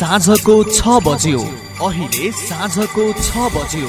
साँझको छ बज्यो। अहिले साँझको छ बज्यो।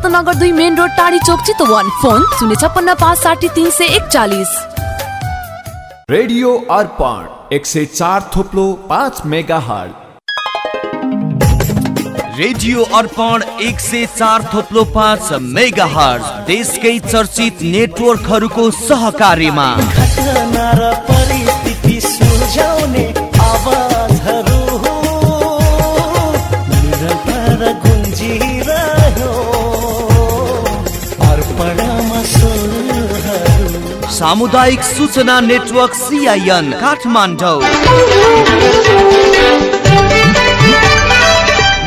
रत्नगर दुई main road Tadhi Chowk Chitwan. Phone शून्य छप्पन्न पाँच साठी तिन सय एकचालिस। रेडियो अर्पण एक सय चार थोप्लो पाँच मेगा हल रेडियो अर्पण एक सय चार थोप्लो पाँच मेगा हर्ज देशकै चर्चित नेटवर्कहरूको सहकार्यमा। घटना र परिस्थिति सुल्झाउने आवाजहरू सामुदायिक सूचना network CIN Kathmandu.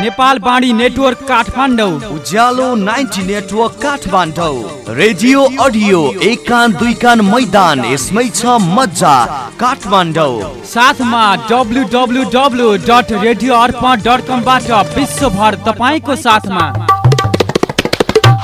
Nepal Bani network Kathmandu. Ujyalo ninety network Kathmandu. Radio audio एक कान दुई कान मैदान यसमै छ मजा काठमाडौँ। साथमा W W W dot radio Arpan dot कमबाट विश्वभर तपाईँको साथमा।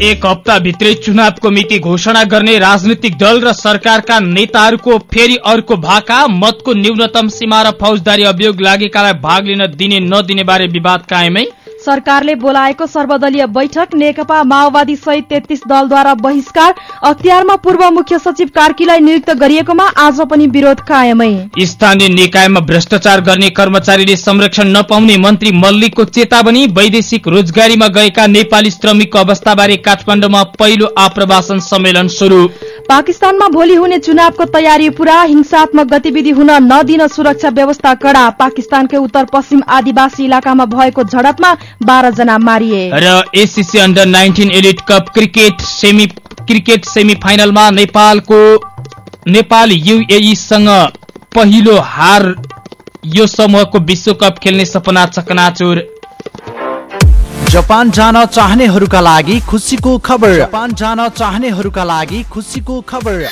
एक हप्ताभित्रै चुनावको मिति घोषणा गर्ने राजनीतिक दल र सरकारका नेताहरूको फेरि अर्को भाका मतको न्यूनतम सीमा र फौजदारी अभियोग लागेकालाई भाग लिन दिने नदिने बारे विवाद कायमै सरकारले बोलाएको सर्वदलीय बैठक नेकपा माओवादी सहित तेत्तीस दलद्वारा बहिष्कार अख्तियारमा पूर्व मुख्य सचिव कार्कीलाई नियुक्त गरिएकोमा आज पनि विरोध कायमै। स्थानीय निकायमा भ्रष्टाचार गर्ने कर्मचारीले संरक्षण नपाउने मन्त्री मल्लिकको चेतावनी वैदेशिक रोजगारीमा गएका नेपाली श्रमिकको अवस्थाबारे काठमाडौँमा पहिलो आप्रवासन सम्मेलन शुरू पाकिस्तानमा भोलि हुने चुनावको तयारी पूरा हिंसात्मक गतिविधि हुन नदिन सुरक्षा व्यवस्था कड़ा। पाकिस्तानकै उत्तर पश्चिम आदिवासी इलाकामा भएको झडपमा बाह्र जना मारिए। र ACC under nineteen elite cup cricket semi cricket semi फाइनलमा नेपालको नेपाल युएईसँग पहिलो हार यो समूहको विश्वकप खेल्ने सपना चकनाचुर। जापान जान चाहनेहरूका लागि खुसीको खबर। जापान जान चाहनेहरूका लागि खुसीको खबर।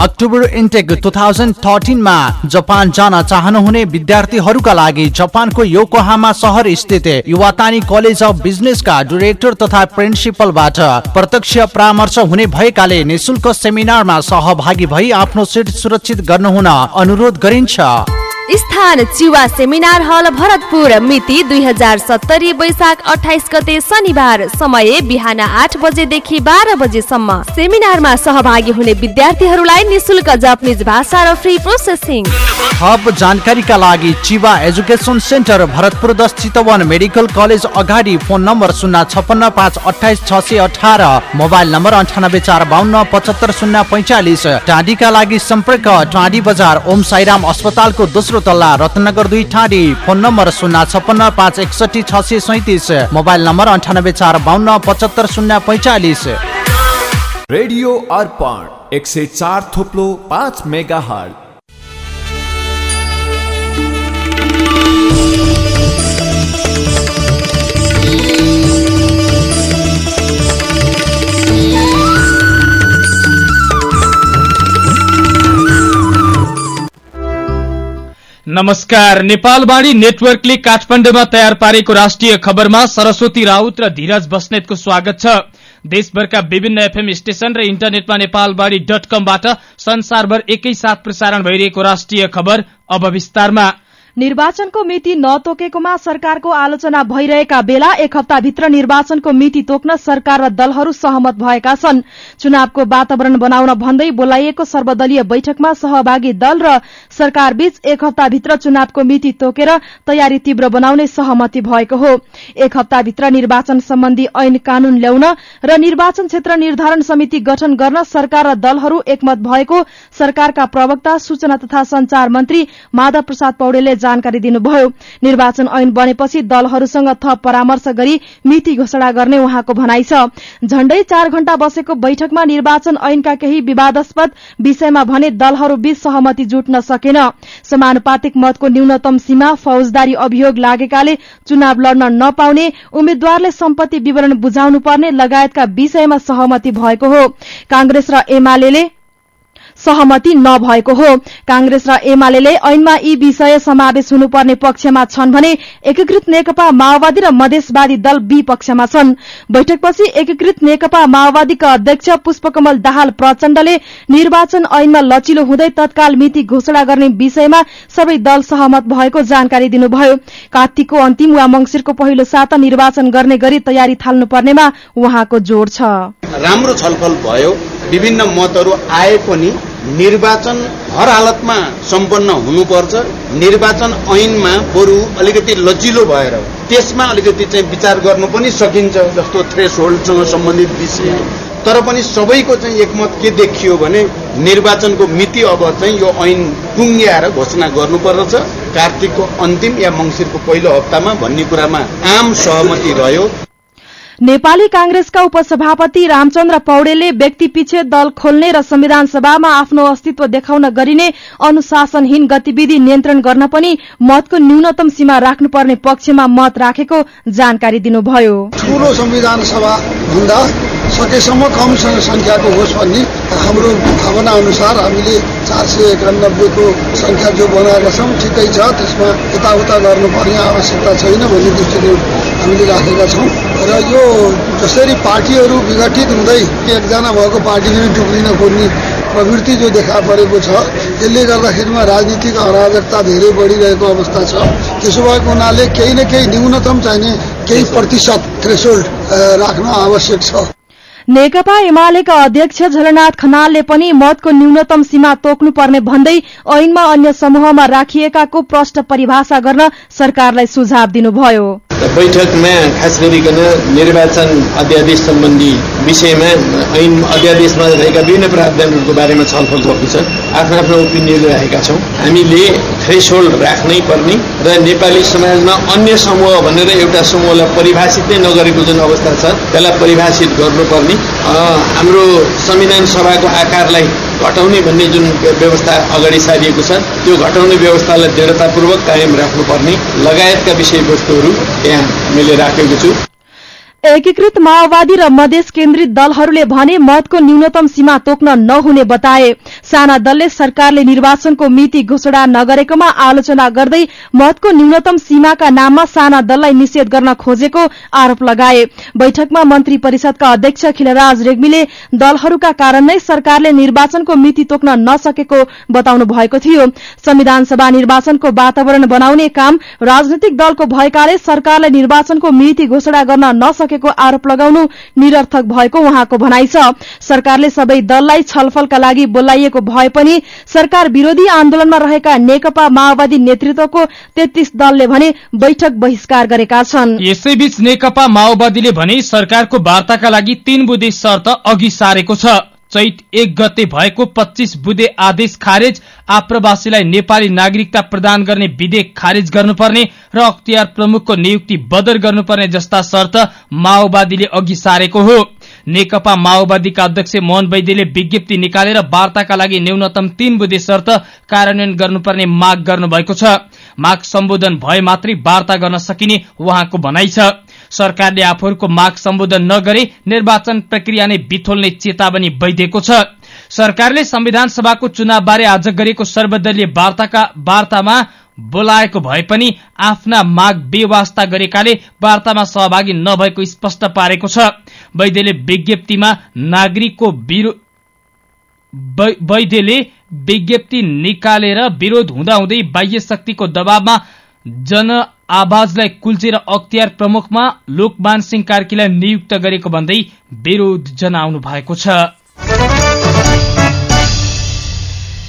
अक्टोबर इन्टेक टु थाउजन्ड थर्टिनमा जापान जान चाहनुहुने विद्यार्थीहरूका लागि जापानको योकोहामा सहर स्थित युवातानी कलेज अफ बिजनेसका डिरेक्टर तथा प्रिन्सिपलबाट प्रत्यक्ष परामर्श हुने भएकाले निशुल्क सेमिनारमा सहभागी भई आफ्नो सिट सुरक्षित गर्नुहुन अनुरोध गरिन्छ। स्थान चिवा सेमिनार हल भरतपुर मिति दुई हजार सत्तरी वैशाख अठाइस गते शनिबार समय बिहान आठ बजेदेखि बाह्र बजेसम्म। सेमिनारमा सहभागी हुने विद्यार्थीहरूलाई निशुल्क जापानिज भाषा र फ्री प्रोसेसिङ थप जानकारीका लागि चिवा एजुकेसन सेन्टर भरतपुर दस चितवन मेडिकल कलेज अगाडि फोन नम्बर शून्य छपन्न पाँच अठाइस छ सय अठार मोबाइल नम्बर अन्ठानब्बे चार बाहन्न पचहत्तर शून्य पैँचालिस। टाँडीका लागि सम्पर्क टाँडी बजार ओम साईराम अस्पतालको दोस्रो तेस्रो तल्ला रत्नगर दुई ठाडी फोन नम्बर शून्य छपन्न पाँच एकसठी छ सय सैतिस मोबाइल नम्बर अन्ठानब्बे चार बाहन्न पचहत्तर शून्य पैँचालिस। रेडियो अर्पण एक सय चार थोप्लो पाँच मेगा हल नमस्कार। नेपालवाणी नेटवर्कले काठमाडौँमा तयार पारेको राष्ट्रिय खबरमा सरस्वती राउत र धीरज बस्नेतको स्वागत छ। देशभरका विभिन्न एफएम स्टेशन र इन्टरनेटमा नेपालवाणी डट कमबाट संसारभर एकैसाथ प्रसारण भइरहेको राष्ट्रिय खबर अब विस्तारमा। निर्वाचनको मिति नतोकेकोमा सरकारको आलोचना भइरहेका बेला एक हप्ताभित्र निर्वाचनको मिति तोक्न सरकार र दलहरू सहमत भएका छन्। चुनावको वातावरण बनाउन भन्दै बोलाइएको सर्वदलीय बैठकमा सहभागी दल र सरकारबीच एक हप्ताभित्र चुनावको मिति तोकेर तयारी तीव्र बनाउने सहमति भएको हो। एक हप्ताभित्र निर्वाचन सम्बन्धी ऐन कानून ल्याउन र निर्वाचन क्षेत्र निर्धारण समिति गठन गर्न सरकार र दलहरू एकमत भएको सरकारका प्रवक्ता सूचना तथा संचार मन्त्री माधव प्रसाद पौडेलले जानकारी दिनुभयो। निर्वाचन ऐन बनेपछि दलहरूसँग थप परामर्श गरी मिति घोषणा गर्ने उहाँको भनाइ छ। झण्डै चार घण्टा बसेको बैठकमा निर्वाचन ऐनका केही विवादास्पद विषयमा भने दलहरूबीच सहमति जुट्न सकेन। समानुपातिक मतको न्यूनतम सीमा फौजदारी अभियोग लागेकाले चुनाव लड्न नपाउने उम्मेद्वारले सम्पत्ति विवरण बुझाउनु पर्ने लगायतका विषयमा सहमति भएको हो। कांग्रेस र एमाले सहमति नभएको हो। कांग्रेस र एमाले ऐनमा यी विषय समावेश हुनुपर्ने पक्षमा छन् भने एकीकृत नेकपा माओवादी र मधेसवादी दल बी पक्षमा छन्। बैठकपछि एकीकृत नेकपा माओवादीका अध्यक्ष पुष्पकमल दाहाल प्रचण्डले निर्वाचन ऐनमा लचिलो हुँदै तत्काल मिति घोषणा गर्ने विषयमा सबै दल सहमत भएको जानकारी दिनुभयो। कार्तिकको अन्तिम वा मंगिरको पहिलो साता निर्वाचन गर्ने गरी तयारी थाल्नुपर्नेमा उहाँको जोड़ छ। राम्रो छलफल भयो। विभिन्न मतहरू आए पनि निर्वाचन हर हालतमा सम्पन्न हुनुपर्छ। निर्वाचन ऐनमा बरु अलिकति लचिलो भएर त्यसमा अलिकति चाहिँ विचार गर्नु पनि सकिन्छ जस्तो थ्रेस होल्डसँग सम्बन्धित विषय। तर पनि सबैको चाहिँ एकमत के देखियो भने निर्वाचनको मिति अब चाहिँ यो ऐन टुङ्ग्याएर घोषणा गर्नुपर्दछ। कार्तिकको अन्तिम या मङ्सिरको पहिलो हप्तामा भन्ने कुरामा आम सहमति रह्यो। नेपाली कांग्रेसका उपसभापति रामचन्द्र पौडेलले व्यक्ति पछि दल खोल्ने र संविधान सभामा आफ्नो अस्तित्व देखाउन गरिने अनुशासनहीन गतिविधि नियन्त्रण गर्न पनि मतको न्यूनतम सीमा राख्नुपर्ने पक्षमा मत राखेको जानकारी दिनुभयो। सकेसम्म कम संख्याको होस् भन्ने हाम्रो भावना अनुसार हामीले चार सय एकानब्बेको संख्या जो बनाएका छौँ ठिकै छ। त्यसमा यताउता गर्नुपर्ने आवश्यकता छैन भन्ने दृष्टिकोण हामीले राखेका छौँ। र यो जसरी पार्टीहरू विघटित हुँदै एकजना भएको पार्टी पनि टुक्रिन खोज्ने प्रवृत्ति जो देखा परेको छ यसले गर्दाखेरिमा राजनीतिक अराजकता धेरै बढिरहेको अवस्था छ। त्यसो भएको हुनाले केही न केही न्यूनतम चाहिने केही प्रतिशत थ्रेसोल्ड राख्न आवश्यक छ। नेकपा एमालेका अध्यक्ष झलनाथ खनालले पनि मतको न्यूनतम सीमा तोक्नुपर्ने भन्दै ऐनमा अन्य समूहमा राखिएकाको प्रष्ट परिभाषा गर्न सरकारलाई सुझाव दिनुभयो। बैठकमा खास गरिकन निर्वाचन अध्यादेश सम्बन्धी विषयमा ऐन अध्यादेशमा रहेका विभिन्न प्रावधानहरूको बारेमा छलफल भएको छ। आफ्नो आफ्नो ओपिनियन राखेका छौँ। हामीले थ्रेसहोल्ड राख्नै पर्ने र नेपाली समाजमा अन्य समूह भनेर एउटा समूहलाई परिभाषित नै नगरेको जुन अवस्था छ त्यसलाई परिभाषित गर्नुपर्ने हाम्रो संविधान सभाको आकारलाई घटाउने भन्ने जुन व्यवस्था अगाडि सारिएको छ त्यो घटाउने व्यवस्थालाई दृढतापूर्वक कायम राख्नुपर्ने लगायतका विषयवस्तुहरू यहाँ मैले राखेको छु। एकीकृत माओवादी र मधेस केन्द्रित दलहरूले भने मतको न्यूनतम सीमा तोक्न नहुने बताए। साना दलले सरकारले निर्वाचनको मिति घोषणा नगरेकोमा आलोचना गर्दै मतको न्यूनतम सीमाका नाममा साना दललाई निषेध गर्न खोजेको आरोप लगाए। बैठकमा मन्त्री परिषदका अध्यक्ष खिलराज रेग्मीले दलहरूका कारण नै सरकारले निर्वाचनको मिति तोक्न नसकेको बताउनु भएको थियो। संविधान सभा निर्वाचनको वातावरण बनाउने काम राजनैतिक दलको भएकाले सरकारले निर्वाचनको मिति घोषणा गर्न नसके सकेको आरोप लगाउनु निरर्थक भएको उहाँको भनाइ छ। सरकारले सबै दललाई छलफलका लागि बोलाइएको भए पनि सरकार विरोधी आन्दोलनमा रहेका नेकपा माओवादी नेतृत्वको तेत्तीस दलले भने बैठक बहिष्कार गरेका छन्। यसैबीच नेकपा माओवादीले भने सरकारको वार्ताका लागि तीन बुधे शर्त अघि सारेको छ। चैत एक गते भएको पच्चीस बुधे आदेश खारेज आप्रवासीलाई नेपाली नागरिकता प्रदान गर्ने विधेयक खारेज गर्नुपर्ने र अख्तियार प्रमुखको नियुक्ति बदर गर्नुपर्ने जस्ता शर्त माओवादीले अघि सारेको हो। नेकपा माओवादीका अध्यक्ष मोहन वैद्यले विज्ञप्ति निकालेर वार्ताका लागि न्यूनतम तीन बुधे शर्त कार्यान्वयन गर्नुपर्ने माग गर्नुभएको छ। माग सम्बोधन भए मात्रै वार्ता गर्न सकिने उहाँको भनाइ छ। सरकारले आफूहरूको माग सम्बोधन नगरे निर्वाचन प्रक्रिया नै बिथोल्ने चेतावनी वैदिएको छ। सरकारले संविधान सभाको चुनावबारे आज गरेको सर्वदलीय वार्तामा बोलाएको भए पनि आफ्ना माग बेवास्ता गरेकाले वार्तामा सहभागी नभएको स्पष्ट पारेको छ। वैद्यले विज्ञप्तिमा नागरिकको वैद्यले विज्ञप्ति निकालेर विरोध हुँदाहुँदै बाह्य शक्तिको दबावमा जन आवाजलाई कुल्चेर अख्तियार प्रमुखमा लोकमान सिंह कार्कीलाई नियुक्त गरेको भन्दै विरोध जनाउनु भएको छ।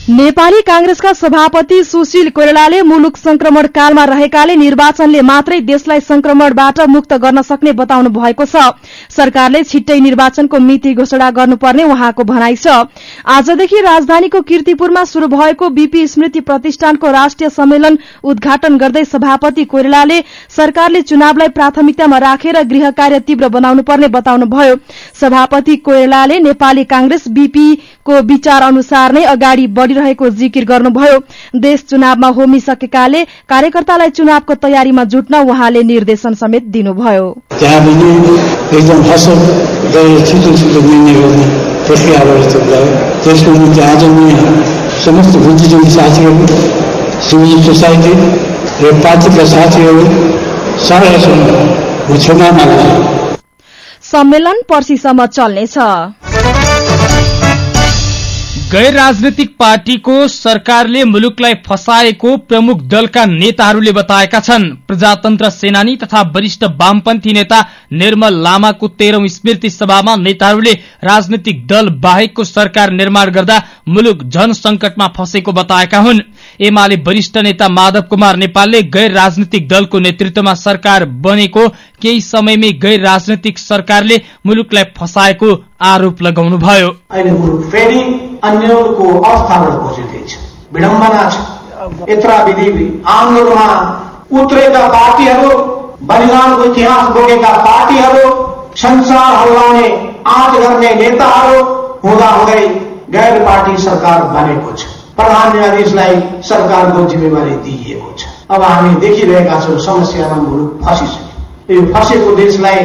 नेपाली कांग्रेसका सभापति सुशील कोइरालाले मुलुक संक्रमण कालमा रहेकाले निर्वाचनले मात्रै देशलाई संक्रमणबाट मुक्त गर्न सक्ने बताउनु भएको छ। सरकारले छिट्टै निर्वाचनको मिति घोषणा गर्नुपर्ने उहाँको भनाइ छ। आजदेखि राजधानीको किर्तिपुरमा शुरू भएको बीपी स्मृति प्रतिष्ठानको राष्ट्रिय सम्मेलन उद्घाटन गर्दै सभापति कोइरालाले सरकारले चुनावलाई प्राथमिकतामा राखेर गृह कार्य तीव्र बनाउनुपर्ने बताउनुभयो। सभापति कोइरालाले नेपाली कांग्रेस बीपीको विचार अनुसार नै अगाडि बढ़िरहेको जिकिर गर्नुभयो। देश चुनावमा होमिसकेकाले कार्यकर्तालाई चुनावको तयारीमा जुट्न उहाँले निर्देशन समेत दिनुभयो। समस्त बुद्धिजीवी साथीहरू सिभिल सोसाइटी र पार्टीका साथीहरू सबैसँग म क्षमा माग्छु सम्मेलन पर्सिसम्म चल्नेछ। गैर राजनैतिक पार्टीको सरकारले मुलुकलाई फसाएको प्रमुख दलका नेताहरूले बताएका छन्। प्रजातन्त्र सेनानी तथा वरिष्ठ वामपन्थी नेता निर्मल लामाको तेह्रौं स्मृति सभामा नेताहरूले राजनैतिक दल बाहेकको सरकार निर्माण गर्दा मुलुक जन संकटमा फँसेको बताएका हुन्। एमाले वरिष्ठ नेता माधव कुमार नेपालले गैर राजनैतिक दलको नेतृत्वमा सरकार बनेको केही समयमै गैर राजनैतिक सरकारले मुलुकलाई फसाएको आरोप लगाउनुभयो। यत्र विधि आन्दोलनमा उत्रेका पार्टीहरू बलिदानको इतिहास पार्टीहरू संसार हल्लाउने आँट गर्ने नेताहरू हुँदा हुँदै गैर पार्टी सरकार बनेको छ। प्रधान न्यायाधीशलाई सरकारको जिम्मेवारी दिइएको छ। अब हामी देखिरहेका छौँ समस्यामा मुलुक फसिसक्यो। यो फसेको देशलाई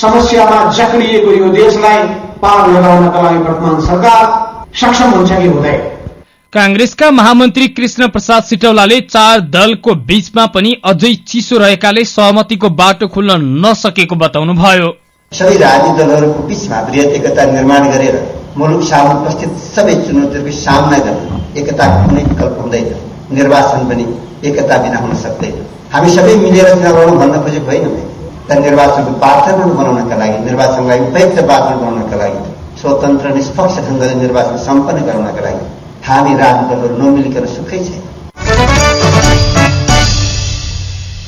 समस्यामा जक्रिएको यो देशलाई पार लगाउनका लागि वर्तमान सरकार सक्षम हुन्छ कि हुँदैन? कांग्रेसका महामन्त्री कृष्ण प्रसाद सिटौलाले चार दलको बीचमा पनि अझै चिसो रहेकाले सहमतिको बाटो खुल्न नसकेको बताउनुभयो। सबै राजनीतिक दलहरूको बीचमा वृहत एकता निर्माण गरेर मुलुक सामु उपस्थित सबै चुनौतीहरूको सामना गर्न एकताको कुनै विकल्प हुँदैन। निर्वाचन पनि एकता बिना हुन सक्दैन। हामी सबै मिलेर चुनाव भन्न खोजेको होइन तर निर्वाचनको वातावरण बनाउनका लागि निर्वाचनलाई उपयुक्त वातावरण बनाउनका लागि स्वतन्त्र निष्पक्ष ढङ्गले निर्वाचन सम्पन्न गराउनका लागि हामी राजनीतिकहरू नमिलिकन सुखै छैन।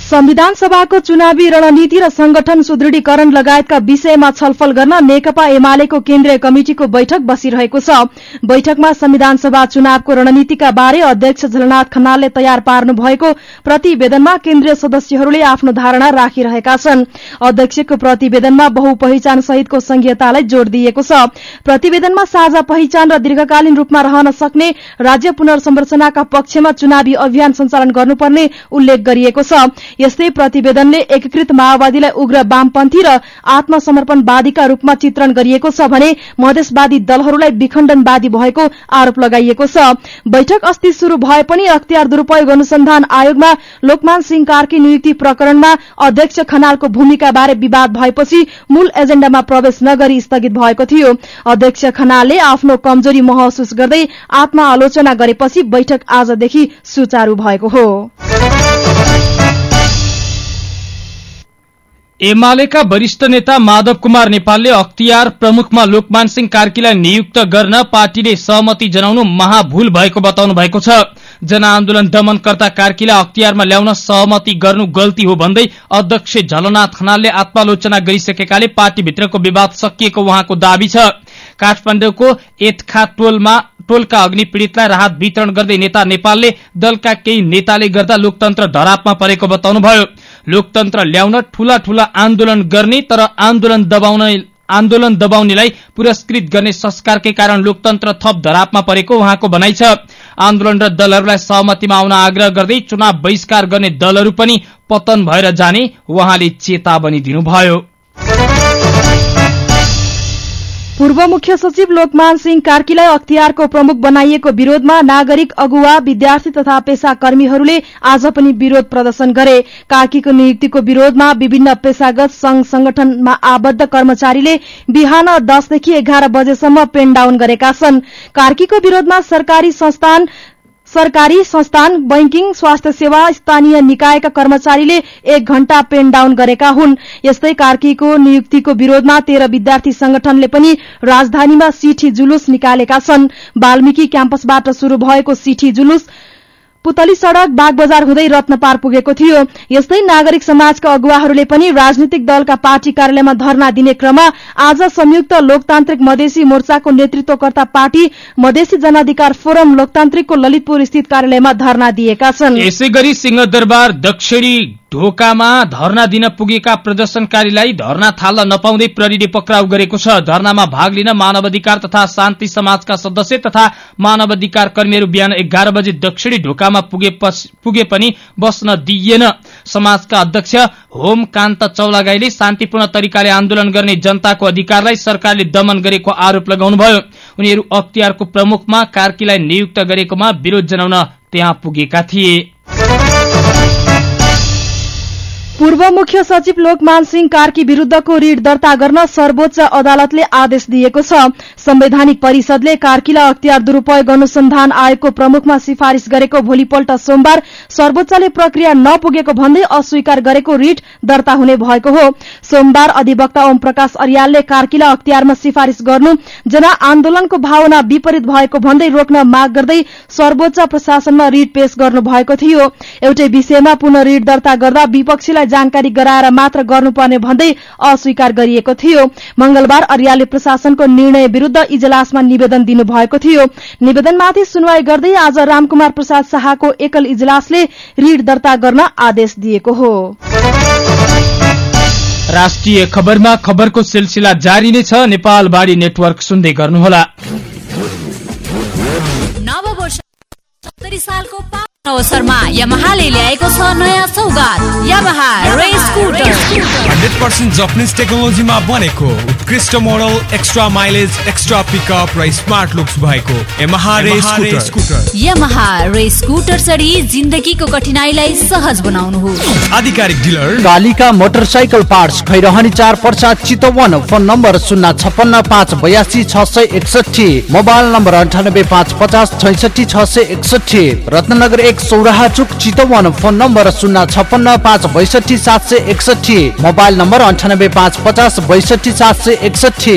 संविधान सभाको चुनावी रणनीति र संगठन सुदृढीकरण लगायतका विषयमा छलफल गर्न नेकपा एमालेको केन्द्रीय कमिटिको बैठक बसिरहेको छ। बैठकमा संविधान सभा चुनावको रणनीतिका बारे अध्यक्ष झलनाथ खनालले तयार पार्नु भएको प्रतिवेदनमा केन्द्रीय सदस्यहरूले आफ्नो धारणा राखिरहेका छन्। अध्यक्षको प्रतिवेदनमा बहु पहिचान सहितको संघीयतालाई जोड़ दिएको छ। प्रतिवेदनमा साझा पहिचान र दीर्घकालीन रूपमा रहन सक्ने राज्य पुनर्संरचनाका पक्षमा चुनावी अभियान सञ्चालन गर्नुपर्ने उल्लेख गरिएको छ। यस्तै प्रतिवेदनले एकीकृत माओवादीलाई उग्र वामपन्थी र आत्मसमर्पणवादीका रूपमा चित्रण गरिएको छ भने मधेसवादी दलहरूलाई विखण्डनवादी भएको आरोप लगाइएको छ। बैठक अस्ति शुरू भए पनि अख्तियार दुरूपयोग अनुसन्धान आयोगमा लोकमान सिंह कार्की नियुक्ति प्रकरणमा अध्यक्ष खनालको भूमिका बारे विवाद भएपछि मूल एजेण्डामा प्रवेश नगरी स्थगित भएको थियो। अध्यक्ष खनालले आफ्नो कमजोरी महसुस गर्दै आत्मआलोचना गरेपछि बैठक आजदेखि सुचारू भएको हो। एमालेका वरिष्ठ नेता माधव कुमार नेपालले अख्तियार प्रमुखमा लोकमान सिंह कार्कीलाई नियुक्त गर्न पार्टीले सहमति जनाउनु महाभूल भएको बताउनु भएको छ। जनआन्दोलन दमनकर्ता कार्कीलाई अख्तियारमा ल्याउन सहमति गर्नु गल्ती हो भन्दै अध्यक्ष झलनाथ खनालले आत्मालोचना गरिसकेकाले पार्टीभित्रको विवाद सकिएको उहाँको दावी छ। काठमाडौँको एतखा टोलमा टोलका अग्नि पीड़ितलाई राहत वितरण गर्दै नेता नेपालले दलका केही नेताले गर्दा लोकतन्त्र धरापमा परेको बताउनुभयो। लोकतन्त्र ल्याउन ठूला ठूला आन्दोलन गर्ने तर आन्दोलन दबाउन आन्दोलन दबाउनेलाई पुरस्कृत गर्ने संस्कारकै कारण लोकतन्त्र थप धरापमा परेको उहाँको भनाइ छ। आन्दोलन र दलहरूलाई सहमतिमा आउन आग्रह गर्दै चुनाव बहिष्कार गर्ने दलहरू पनि पतन भएर जाने उहाँले चेतावनी दिनुभयो। पूर्व मुख्य सचिव लोकमान सिंह कार्कीलाई अख्तियारको प्रमुख बनाइएको विरोधमा नागरिक अगुवा विद्यार्थी तथा पेसाकर्मीहरूले आज पनि विरोध प्रदर्शन गरे। कार्कीको नियुक्तिको विरोधमा विभिन्न पेसागत संघ संगठनमा आबद्ध कर्मचारीले बिहान दसदेखि एघार बजेसम्म पेन डाउन गरेका छन्। कार्कीको विरोधमा सरकारी संस्थान सरकारी संस्थान बैंकिङ स्वास्थ्य सेवा स्थानीय निकायका कर्मचारीले एक घण्टा पेन डाउन गरेका हुन्। यस्तै कार्कीको नियुक्तिको विरोधमा तेह्र विद्यार्थी संगठनले पनि राजधानीमा सिठी जुलुस निकालेका छन्। वाल्मीकि क्याम्पसबाट शुरू भएको सिठी जुलुस पुतली सड़क बाग बजार हुँदै रत्नपार पुगेको थियो। यस्तै नागरिक समाजका अगुवाहरूले पनि राजनीतिक दलका पार्टी कार्यालयमा धरना दिने क्रममा आज संयुक्त लोकतान्त्रिक मधेसी मोर्चाको नेतृत्वकर्ता पार्टी मधेसी जनाधिकार फोरम लोकतान्त्रिकको ललितपुर स्थित कार्यालयमा धरना दिएका छन्। यसै गरी सिंहदरबार दक्षिणी ढोकामा धरना दिन पुगेका प्रदर्शनकारीलाई धरना थाल्न नपाउँदै प्रहरीले पक्राउ गरेको छ। धरनामा भाग लिन मानवाधिकार तथा शान्ति समाजका सदस्य तथा मानवाधिकार कर्मीहरू बिहान एघार बजे दक्षिणी ढोकामा पुगे, पुगे पनि बस्न दिइएन। समाजका अध्यक्ष होम कान्त चौलागाईले शान्तिपूर्ण तरिकाले आन्दोलन गर्ने जनताको अधिकारलाई सरकारले दमन गरेको आरोप लगाउनुभयो। उनीहरू अख्तियारको प्रमुखमा कार्कीलाई नियुक्त गरेकोमा विरोध जनाउन त्यहाँ पुगेका थिए। पूर्व मुख्य सचिव लोकमान सिंह कार्की विरूद्धको ऋण दर्ता गर्न सर्वोच्च अदालतले आदेश दिएको छ। संवैधानिक परिषदले कार्कीलाई अख्तियार दुरूपयोग अनुसन्धान आयोगको प्रमुखमा सिफारिश गरेको भोलिपल्ट सोमबार सर्वोच्चले प्रक्रिया नपुगेको भन्दै अस्वीकार गरेको रिट दर्ता हुने भएको हो। सोमबार अधिवक्ता ओम प्रकाश अरियालले कार्कीलाई अख्तियारमा सिफारिश गर्नु जनआन्दोलनको भावना विपरीत भएको भन्दै रोक्न माग गर्दै सर्वोच्च प्रशासनमा रिट पेश गर्नु भएको थियो। एउटै विषयमा पुनः रिट दर्ता गर्दा विपक्षीलाई जानकारी गराएर मात्र गर्नुपर्ने भन्दै अस्वीकार गरिएको थियो। मंगलबार अरियाले प्रशासनको निर्णय विरूद्ध इजलासमा निवेदन दिनुभएको थियो। निवेदनमाथि सुनवाई गर्दै आज रामकुमार प्रसाद शाहको एकल इजलासले ऋण दर्ता गर्न आदेश दिएको हो। राष्ट्रिय खबरमा खबरको सिलसिला जारी नै छ। नेपाल बाढी नेटवर्क सुन्दै गर्नुहोला। नव वर्ष सालको अवसरमा यमहाले ल्याएको छ नयाँ सौगात। यमहा रेस स्कुटर 100% जापानिज टेक्नोलोजीमा बनेको उत्कृष्ट model extra mileage extra pickup र स्मार्ट लुक्स भएको Yamaha race scooter Yamaha race scooter चढी जिन्दगीको कठिनाईलाई सहज बनाउनुहोस् आधिकारिक dealer Kalika motorcycle parts Khairahani 4 Parsa Chitwan phone number 05655826661 mobile number 9855066661 Ratnagar 1 एक सौराहा चुक चितवन फोन नम्बर शून्य छपन्न पाँच बैसठी सात सय एकसठी। मोबाइल नम्बर अन्ठानब्बे पाँच पचास बैसठी सात सय एकसठी।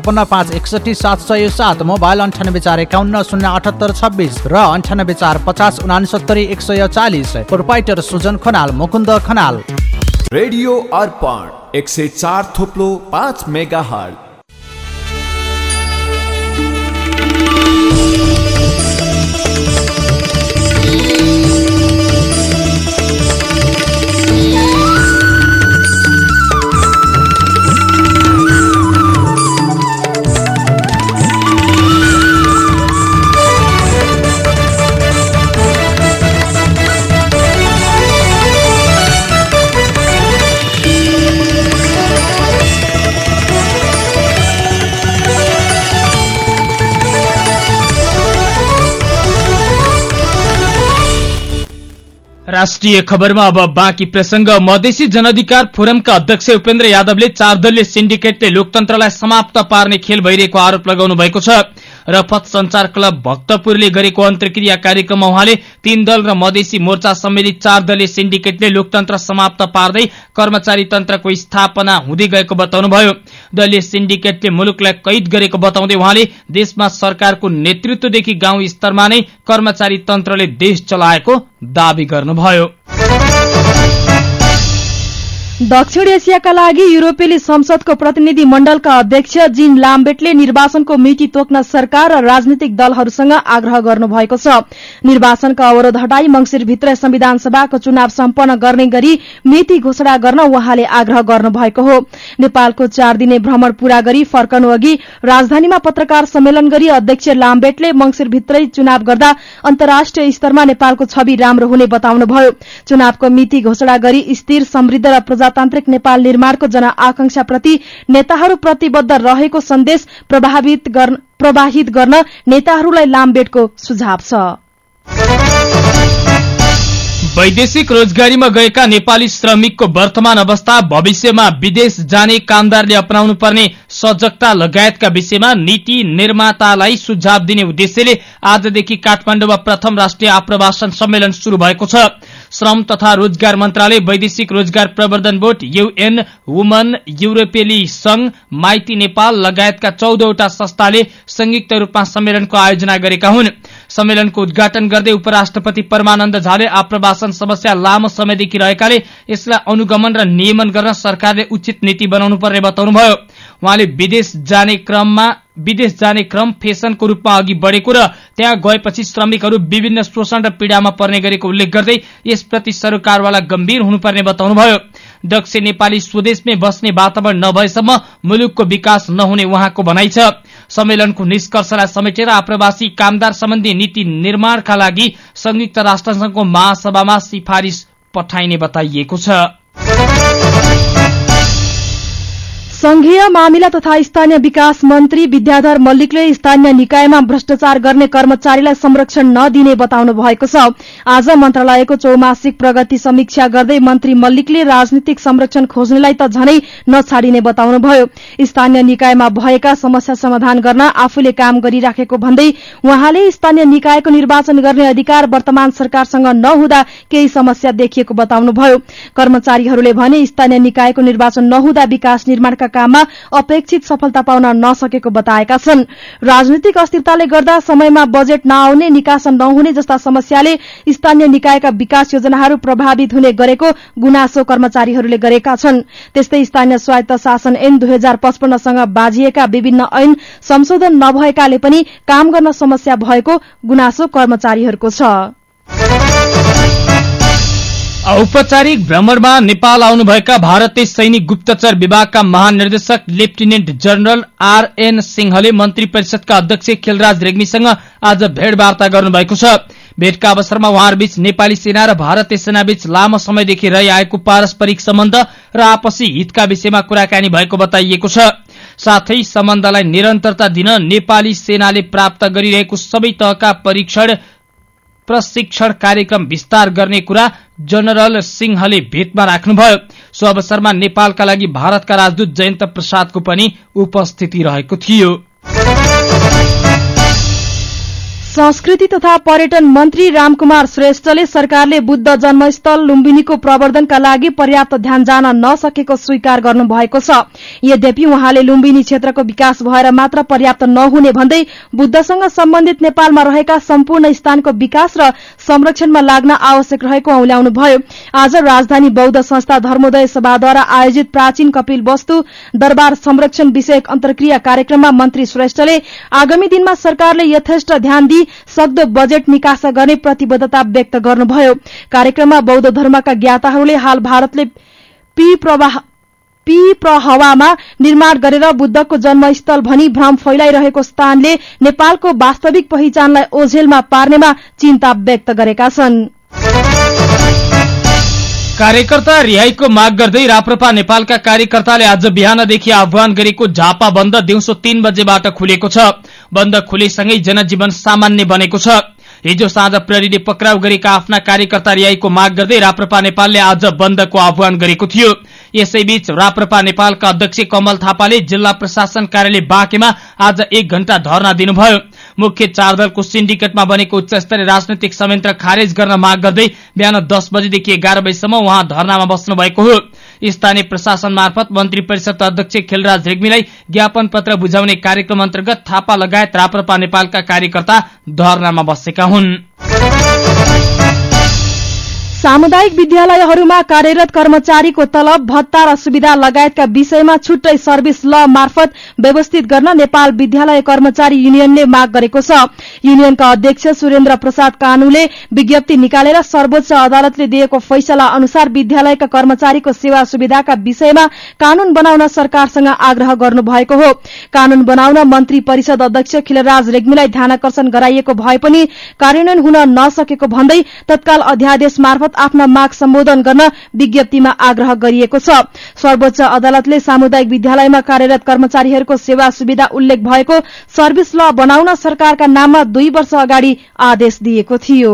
छपन्न पाँच एकसठी सात सय सात मोबाइल अन्ठानब्बे चार एकाउन्न शून्य अठहत्तर छब्बिस र अन्ठानब्बे चार पचास उनासत्तरी एक सय चालिस। प्रोपाइटर सुजन खनाल मुकुन्द खनाल। रेडियो अर्पण एक सय चार थोप्लो पाँच मेगा हल राष्ट्रिय खबरमा अब बाँकी प्रसंग। मधेसी जनअधिकार फोरमका अध्यक्ष उपेन्द्र यादवले चार दलीय सिन्डिकेटले लोकतन्त्रलाई समाप्त पार्ने खेल भइरहेको आरोप लगाउनु भएको छ। रपथ संचार क्लब भक्तपुरले गरेको अन्तर्क्रिया कार्यक्रममा उहाँले तीन दल र मधेसी मोर्चा सम्मिलित चार दलीय सिन्डिकेटले लोकतन्त्र समाप्त पार्दै कर्मचारी तन्त्रको स्थापना हुँदै गएको बताउनुभयो। दलीय सिन्डिकेटले मुलुकलाई कैद गरेको बताउँदै उहाँले देशमा सरकारको नेतृत्वदेखि गाउँ स्तरमा नै कर्मचारी तन्त्रले देश चलाएको दावी गर्नुभयो। दक्षिण एसियाका लागि युरोपेली संसदको प्रतिनिधि मण्डलका अध्यक्ष जिन लाम्बेटले निर्वाचनको मिति तोक्न सरकार र राजनीतिक दलहरूसँग आग्रह गर्नुभएको छ। निर्वाचनका अवरोध हटाई मंगिरभित्र संविधान सभाको चुनाव सम्पन्न गर्ने गरी मिति घोषणा गर्न उहाँले आग्रह गर्नुभएको हो। नेपालको चार दिने भ्रमण पूरा गरी फर्कनु अघि राजधानीमा पत्रकार सम्मेलन गरी अध्यक्ष लाम्बेटले मंगिरभित्रै चुनाव गर्दा अन्तर्राष्ट्रिय स्तरमा नेपालको छवि राम्रो हुने बताउनुभयो। चुनावको मिति घोषणा गरी स्थिर समृद्ध र प्रजातान्त्रिक नेपाल निर्माणको जनआकांक्षाप्रति नेताहरू प्रतिबद्ध रहेको सन्देश प्रवाहित गर्न नेताहरूलाई लामबेटको सुझाव छ। वैदेशिक रोजगारीमा गएका नेपाली श्रमिकको वर्तमान अवस्था भविष्यमा विदेश जाने कामदारले अपनाउनु पर्ने सजगता लगायतका विषयमा नीति निर्मातालाई सुझाव दिने उद्देश्यले आजदेखि काठमाडौँमा प्रथम राष्ट्रिय आप्रवासन सम्मेलन शुरू भएको छ। श्रम तथा रोजगार मन्त्रालय वैदेशिक रोजगार प्रवर्धन बोर्ड युएन वुमन युरोपेली संघ माइती नेपाल लगायतका चौधवटा संस्थाले संयुक्त रूपमा सम्मेलनको आयोजना गरेका हुन्। सम्मेलनको उद्घाटन गर्दै उपराष्ट्रपति परमानन्द झाले आप्रवासन समस्या लामो समयदेखि रहेकाले यसलाई अनुगमन र नियमन गर्न सरकारले उचित नीति बनाउनु पर्ने बताउनुभयो। उहाँले विदेश जाने क्रममा विदेश जाने क्रम फेसनको रूपमा अघि बढेको र त्यहाँ गएपछि श्रमिकहरू विभिन्न शोषण र पीड़ामा पर्ने गरेको उल्लेख गर्दै यसप्रति सरकारवाला गम्भीर हुनुपर्ने बताउनुभयो। दक्ष नेपाली स्वदेशमै बस्ने वातावरण नभएसम्म मुलुकको विकास नहुने उहाँको भनाइ छ। सम्मेलनको निष्कर्षलाई समेटेर आप्रवासी कामदार सम्बन्धी नीति निर्माणका लागि संयुक्त राष्ट्रसंघको महासभामा सिफारिश पठाइने बताइएको छ। संघीय मामिला तथा स्थानीय विकास मन्त्री विद्याधर मल्लिकले स्थानीय निकायमा भ्रष्टाचार गर्ने कर्मचारीलाई संरक्षण नदिने बताउनु भएको छ। आज मन्त्रालयको चौमासिक प्रगति समीक्षा गर्दै मन्त्री मल्लिकले राजनीतिक संरक्षण खोज्नेलाई त झनै नछाडिने बताउनुभयो। स्थानीय निकायमा भएका समस्या समाधान गर्न आफूले काम गरिराखेको भन्दै उहाँले स्थानीय निकायको निर्वाचन गर्ने अधिकार वर्तमान सरकारसँग नहुँदा केही समस्या देखिएको बताउनुभयो। कर्मचारीहरूले भने स्थानीय निकायको निर्वाचन नहुँदा विकास निर्माणका काममा अपेक्षित सफलता पाउन नसकेको बताएका छन्। राजनीतिक अस्थिरताले गर्दा समयमा बजेट नआउने निकासन नहुने जस्ता समस्याले स्थानीय निकायका विकास योजनाहरू प्रभावित हुने गरेको गुनासो कर्मचारीहरूले गरेका छन्। त्यस्तै स्थानीय स्वायत्त शासन ऐन दुई हजार पचपन्नसँग बाजिएका विभिन्न ऐन संशोधन नभएकाले पनि काम गर्न समस्या भएको गुनासो कर्मचारीहरूको छ। औपचारिक भ्रमणमा नेपाल आउनुभएका भारतीय सैनिक गुप्तचर विभागका महानिर्देशक लेफ्टिनेन्ट जनरल आरएन सिंहले मन्त्री परिषदका अध्यक्ष खेलराज रेग्मीसँग आज भेटवार्ता गर्नुभएको छ। भेटका अवसरमा उहाँहरूबीच नेपाली सेना र भारतीय सेनाबीच लामो समयदेखि रहिआएको पारस्परिक सम्बन्ध र आपसी हितका विषयमा कुराकानी भएको बताइएको छ। साथै सम्बन्धलाई निरन्तरता दिन नेपाली सेनाले प्राप्त गरिरहेको सबै तहका परीक्षण प्रशिक्षण कार्यक्रम विस्तार गर्ने कुरा जनरल सिंहले भेटमा राख्नुभयो। सो अवसरमा नेपालका लागि भारतका राजदूत जयन्त प्रसादको पनि उपस्थिति रहेको थियो। संस्कृति तथा पर्यटन मन्त्री रामकुमार श्रेष्ठले सरकारले बुद्ध जन्मस्थल लुम्बिनीको प्रवर्धनका लागि पर्याप्त ध्यान जान नसकेको स्वीकार गर्नुभएको छ। यद्यपि उहाँले लुम्बिनी क्षेत्रको विकास भएर मात्र पर्याप्त नहुने भन्दै बुद्धसँग सम्बन्धित नेपालमा रहेका सम्पूर्ण स्थानको विकास र संरक्षणमा लाग्न आवश्यक रहेको औल्याउनुभयो आज राजधानी बौद्ध संस्था धर्मोदय सभाद्वारा आयोजित प्राचीन कपिल वस्तु दरबार संरक्षण विषयक अन्तर्क्रिया कार्यक्रममा मन्त्री श्रेष्ठले आगामी दिनमा सरकारले यथेष्ट ध्यान सक्दो बजेट निकास गर्ने प्रतिबद्धता व्यक्त गर्नुभयो। कार्यक्रममा बौद्ध धर्मका ज्ञाताहरूले हाल भारतले पी प्रवाह पी प्रहवामा निर्माण गरेर बुद्धको जन्मस्थल भनी भ्रम फैलाइरहेको स्थानले नेपालको वास्तविक पहिचानलाई ओझेलमा पार्नेमा चिन्ता व्यक्त गरेका छन्। कार्यकर्ता रिहाईको माग गर्दै राप्रपा नेपालका कार्यकर्ताले आज बिहानदेखि आह्वान गरेको झापा बन्द दिउँसो तीन बजेबाट खुलेको छ। बन्द खुलेसँगै जनजीवन सामान्य बनेको छ। हिजो साँझ प्रहरीले पक्राउ गरेका आफ्ना कार्यकर्ता रियाईको माग गर्दै राप्रपा नेपालले आज बन्दको आह्वान गरेको थियो। यसैबीच राप्रपा नेपालका अध्यक्ष कमल थापाले जिल्ला प्रशासन कार्यालय बाँकेमा आज एक घण्टा धरना दिनुभयो। मुख्य चार दलको सिन्डिकेटमा बनेको उच्च स्तरीय राजनैतिक संयन्त्र खारेज गर्न माग गर्दै बिहान दस बजेदेखि एघार बजीसम्म उहाँ धरनामा बस्नु भएको हो। स्थानीय प्रशासन मार्फत मन्त्री परिषद अध्यक्ष खेलराज रेग्मीलाई ज्ञापन पत्र बुझाउने कार्यक्रम अन्तर्गत थापा लगायत राप्रपा नेपालका कार्यकर्ता धरनामा बसेका हुन्। सामुदायिक विद्यालयहरूमा कार्यरत कर्मचारीको तलब भत्ता र सुविधा लगायतका विषयमा छुट्टै सर्भिस ल मार्फत व्यवस्थित गर्न नेपाल विद्यालय कर्मचारी युनियनले माग गरेको छ। युनियनका अध्यक्ष सुरेन्द्र प्रसाद कानूले विज्ञप्ति निकालेर सर्वोच्च अदालतले दिएको फैसला अनुसार विद्यालयका कर्मचारीको सेवा सुविधाका विषयमा कानून बनाउन सरकारसँग आग्रह गर्नु भएको हो। कानून बनाउन मन्त्री परिषद अध्यक्ष खिलराज रेग्मीलाई ध्यानकर्षण गराइएको भए पनि कार्यान्वयन हुन नसकेको भन्दै तत्काल अध्यादेश मार्फत आफ्ना माग सम्बोधन गर्न विज्ञप्तिमा आग्रह गरिएको छ। सर्वोच्च अदालतले सामुदायिक विद्यालयमा कार्यरत कर्मचारीहरूको सेवा सुविधा उल्लेख भएको सर्भिस ल बनाउन सरकारका नाममा दुई वर्ष अगाडि आदेश दिएको थियो।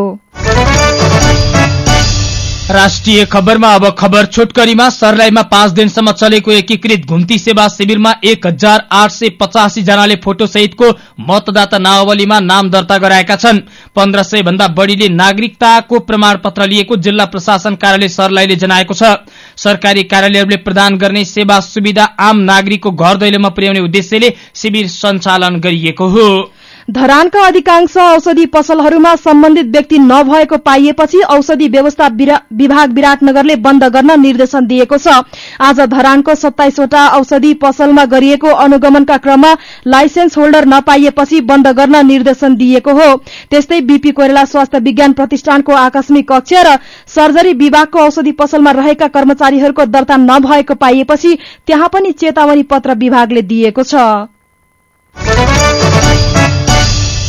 राष्ट्रिय खबरमा अब खबर छोटकरीमा। सर्लाईमा पाँच दिनसम्म चलेको एकीकृत घुम्ती सेवा शिविरमा एक हजार आठ सय पचासी जनाले फोटो सहितको मतदाता नावलीमा नाम दर्ता गराएका छन्। पन्ध्र सय भन्दा बढ़ीले नागरिकताको प्रमाण पत्र लिएको जिल्ला प्रशासन कार्यालय सर्लाईले जनाएको छ। सरकारी कार्यालयहरूले प्रदान गर्ने सेवा सुविधा आम नागरिकको घर दैलोमा पुर्याउने उद्देश्यले शिविर सञ्चालन गरिएको हो। धरानका अधिकांश औषधि पसलहरूमा सम्बन्धित व्यक्ति नभएको पाइएपछि औषधि व्यवस्था विभाग विराटनगरले बन्द गर्न निर्देशन दिएको छ। आज धरानको सत्ताइसवटा औषधि पसलमा गरिएको अनुगमनका क्रममा लाइसेन्स होल्डर नपाइएपछि बन्द गर्न निर्देशन दिएको हो। त्यस्तै बीपी कोइराला स्वास्थ्य विज्ञान प्रतिष्ठानको आकस्मिक कक्ष र सर्जरी विभागको औषधि पसलमा रहेका कर्मचारीहरूको दर्ता नभएको पाइएपछि त्यहाँ पनि चेतावनी पत्र विभागले दिएको छ।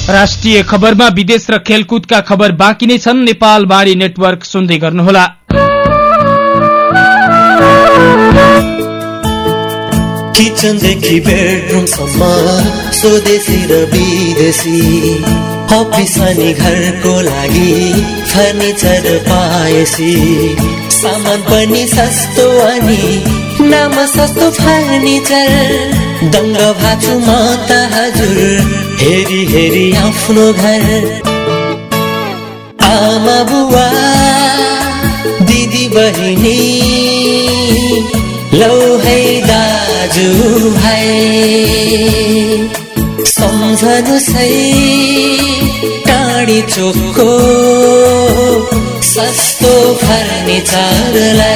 राष्ट्रिय खबरमा विदेश र खेलकुदका खबर बाँकी नै छन्। नेपाल बाणी नेटवर्क सुन्दै गर्नुहोला। किचनदेखि बेडरुमसम्म स्वदेशी र विदेशी। अफिस अनि घरको लागि फर्निचर पाएसी। सामान पनि सस्तो अनि नाम सस्तो फर्निचर। दङ्ग भाछु म त हजुर हेरी हेरी आफ्नो घर। आमा बुवा दिदी बहिनी लौ है दाजु भाइ। सम्झनु सही टाढी चोकको सस्तो फर्निचरलाई।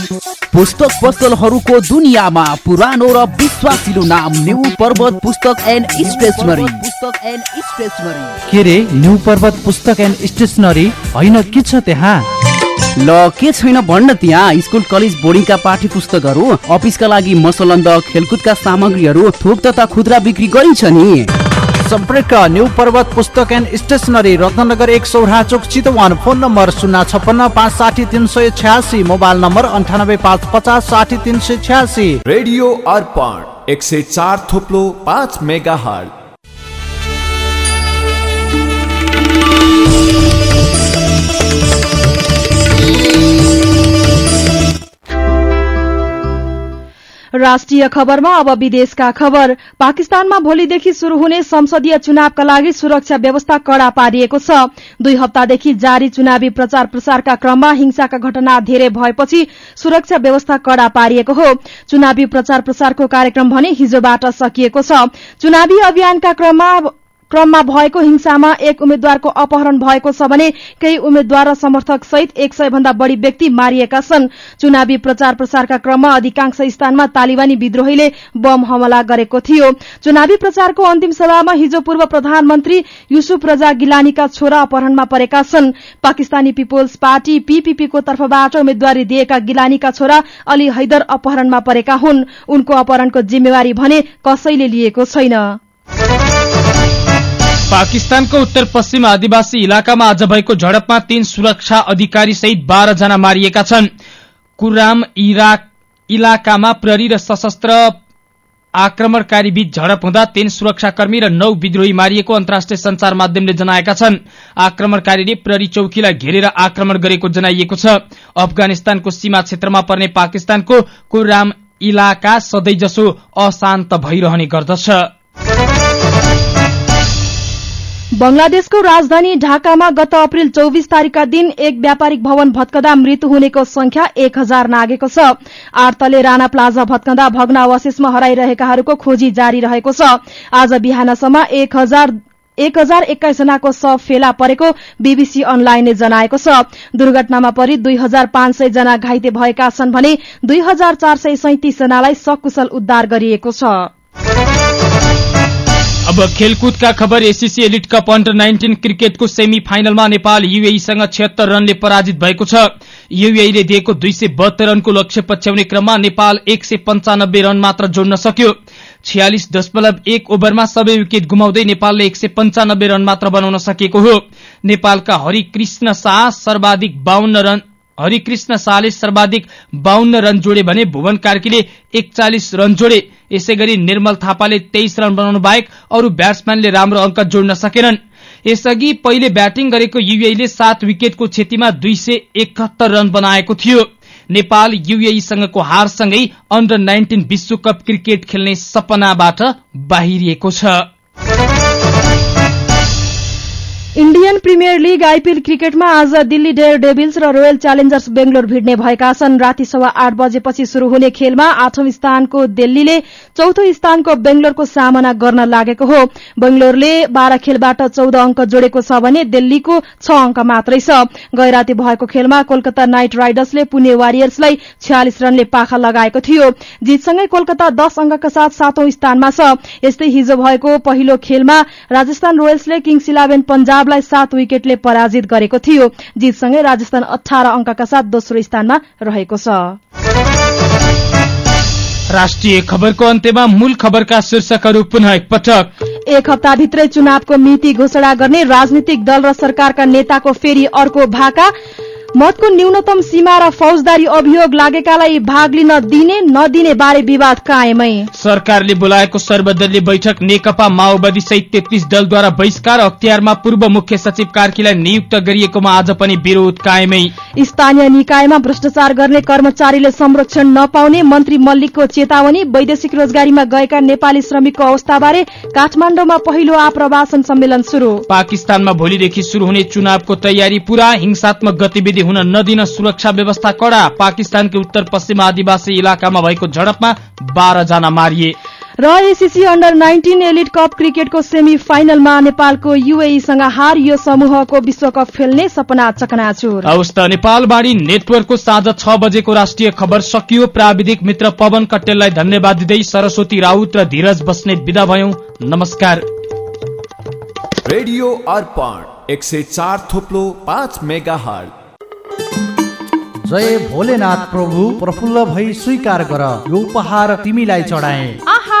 पुस्तक पसलहरूको दुनियाँमा पुरानो र विश्वासिलो नाम new Parbat Pustak and stationery. Pustak and stationery के रे new Parbat Pustak and stationery? होइन के छ त्यहाँ? ल के छैन भन्न त्यहाँ? स्कुल कलेज बोर्डिङका पाठ्य पुस्तकहरू अफिसका लागि मसलन्द खेलकुदका सामग्रीहरू थोक तथा खुद्रा बिक्री गरिन्छ नि। सम्पर्क new Parbat Pustak and stationery Ratnanagar एक सौरा चोक चितवन। फोन नम्बर शून्य छप्पन्न पाँच साठी तिन सय छ्यासी। मोबाइल नम्बर अन्ठानब्बे पाँच पचास साठी तिन सय छ्यासी। रेडियो अर्पण एक सय चार थोप्लो पाँच मेगा हट राष्ट्रिय खबरमा अब विदेशका खबर। पाकिस्तानमा भोलिदेखि शुरू हुने संसदीय चुनावका लागि सुरक्षा व्यवस्था कड़ा पारिएको छ। दुई हप्तादेखि जारी चुनावी प्रचार प्रसारका क्रममा हिंसाका घटना धेरै भएपछि सुरक्षा व्यवस्था कड़ा पारिएको हो। चुनावी प्रचार प्रसारको कार्यक्रम भने हिजोबाट सकिएको छ। चुनावी अभियानका क्रममा क्रममा भएको हिंसामा एक उम्मेद्वारको अपहरण भएको छ भने केही उम्मेद्वार र समर्थक सहित एक सय भन्दा बढ़ी व्यक्ति मारिएका छन्। चुनावी प्रचार प्रसारका क्रममा अधिकांश स्थानमा तालिबानी विद्रोहीले बम हमला गरेको थियो। चुनावी प्रचारको अन्तिम सभामा हिजो पूर्व प्रधानमन्त्री युसुफ रजा गिलानीका छोरा अपहरणमा परेका छन्। पाकिस्तानी पिपुल्स पार्टी पीपीपीको तर्फबाट उम्मेद्वारी दिएका गिलानीका छोरा अली हैदर अपहरणमा परेका हुन्। उनको अपहरणको जिम्मेवारी भने कसैले लिएको छैन। पाकिस्तानको उत्तर पश्चिम आदिवासी इलाकामा आज भएको झडपमा तीन सुरक्षा अधिकारी सहित बाह्र जना मारिएका छन्। कुराम इराक इलाकामा प्रहरी र सशस्त्र आक्रमणकारी बीच झडप हुँदा तीन सुरक्षाकर्मी र नौ विद्रोही मारिएको अन्तर्राष्ट्रिय संचार माध्यमले जनाएका छन्। आक्रमणकारीले प्रहरी चौकीलाई घेरेर आक्रमण गरेको जनाइएको छ। अफगानिस्तानको सीमा क्षेत्रमा पर्ने पाकिस्तानको कुराम इलाका सधैँजसो अशान्त भइरहने गर्दछ। बंगलादेशको राजधानी ढाकामा गत अप्रेल चौबिस तारीकका दिन एक व्यापारिक भवन भत्कदा मृत्यु हुनेको संख्या एक हजार नागेको छ। आठ तले राणा प्लाजा भत्कँदा भग्नावशेषमा हराइरहेकाहरूको खोजी जारी रहेको छ। आज बिहानसम्म एक हजार एक हजार एक्काइस जनाको शव फेला परेको बीबीसी अनलाइनले जनाएको छ। दुर्घटनामा परि दुई हजार पाँच सय जना घाइते भएका छन् भने दुई हजार चार सय सैतिस जनालाई सकुशल उद्धार गरिएको छ। अब खेलकुदका खबर ACC elite cup under nineteen क्रिकेटको सेमी फाइनलमा नेपाल युएईसँग छिहत्तर रनले पराजित भएको छ। युएईले दिएको दुई सय बहत्तर रनको लक्ष्य पछ्याउने क्रममा नेपाल एक सय पञ्चानब्बे रन मात्र जोड्न सक्यो। छियालिस दशमलव एक ओभरमा सबै विकेट गुमाउँदै नेपालले एक सय पञ्चानब्बे रन मात्र बनाउन सकेको हो। नेपालका हरिकृष्ण शाह सर्वाधिक बाहन्न रन हरिकृष्ण शाहले सर्वाधिक बाहन्न रन जोडे भने भुवन कार्कीले एकचालिस रन जोडे। यसै गरी निर्मल थापाले तेइस रन बनाउनु बाहेक अरू ब्याट्सम्यानले राम्रो अङ्क जोड्न सकेनन्। यसअघि पहिले ब्याटिङ गरेको युएईले सात विकेटको क्षतिमा दुई सय एकहत्तर रन बनाएको थियो। नेपाल युएईसँगको हारसँगै अन्डर नाइन्टिन विश्वकप क्रिकेट खेल्ने सपनाबाट बाहिरिएको छ। इण्डियन प्रिमियर लीग आइपीएल क्रिकेटमा आज दिल्ली डेयर डेभिल्स र रोयल च्यालेन्जर्स बेंगलोर भिड्ने भएका छन्। राति सवा आठ बजेपछि शुरू हुने खेलमा आठौं स्थानको दिल्लीले चौथो स्थानको बेंगलोरको सामना गर्न लागेको हो। बेंगलोरले बाह्र खेलबाट चौध अंक जोडेको छ भने दिल्लीको छ अंक मात्रै छ। गैराती भएको खेलमा कोलकाता नाइट राइडर्सले पुणे वारियर्सलाई छयालिस रनले पाखा लगाएको थियो। जितसँगै कोलकाता दश अंकका साथ सातौं स्थानमा छ। यस्तै हिजो भएको पहिलो खेलमा राजस्थान रोयल्सले किङ्स इलेभेन पञ्जाबलाई सात विकेटले पराजित गरेको थियो जितसँगै राजस्थान अठार अंकका साथ दोस्रो स्थानमा रहेको छ। राष्ट्रिय खबरको अन्त्यमा मूल खबरका शीर्षकहरू पुनः एकपटक एक हप्ताभित्रै चुनावको मिति घोषणा गर्ने राजनीतिक दल र सरकारका नेताको फेरि अर्को भाका। मतको न्यूनतम सीमा र फौजदारी अभियोग लागेकालाई भाग लिन दिने नदिने बारे विवाद कायमै। सरकारले बोलाएको सर्वदलीय बैठक नेकपा माओवादी सहित तेत्तीस दलद्वारा बहिष्कार अख्तियारमा पूर्व मुख्य सचिव कार्कीलाई नियुक्त गरिएकोमा आज पनि विरोध कायमै। स्थानीय निकायमा भ्रष्टाचार गर्ने कर्मचारीले संरक्षण नपाउने मन्त्री मल्लिकको चेतावनी वैदेशिक रोजगारीमा गएका नेपाली श्रमिकको अवस्थाबारे काठमाडौँमा पहिलो आप्रवासन सम्मेलन शुरू पाकिस्तानमा भोलिदेखि शुरू हुने चुनावको तयारी पूरा हिंसात्मक गतिविधि हुन नदिन सुरक्षा व्यवस्था कडा पाकिस्तानकै उत्तर पश्चिम आदिवासी इलाकामा भएको झडपमा बाह्र जना मारिए। र ACC under nineteen elite cup क्रिकेटको सेमी फाइनलमा नेपालको युएईसँग हार यो समूहको विश्वकप खेल्ने सपना चकनाचुर। हवस् त नेपालबारी नेटवर्कको साँझ छ बजेको राष्ट्रिय खबर सकियो। प्राविधिक मित्र पवन कटेललाई धन्यवाद दिँदै सरस्वती राउत र धीरज बस्नेत विदा भयौं। नमस्कार। रेडियो अर्पण एक सय चार थोप्लो पाँच मेगा हट जय भोलेनाथ प्रभु प्रफुल्ल भई स्वीकार गर यो उपहार तिमीलाई चढाए। आहा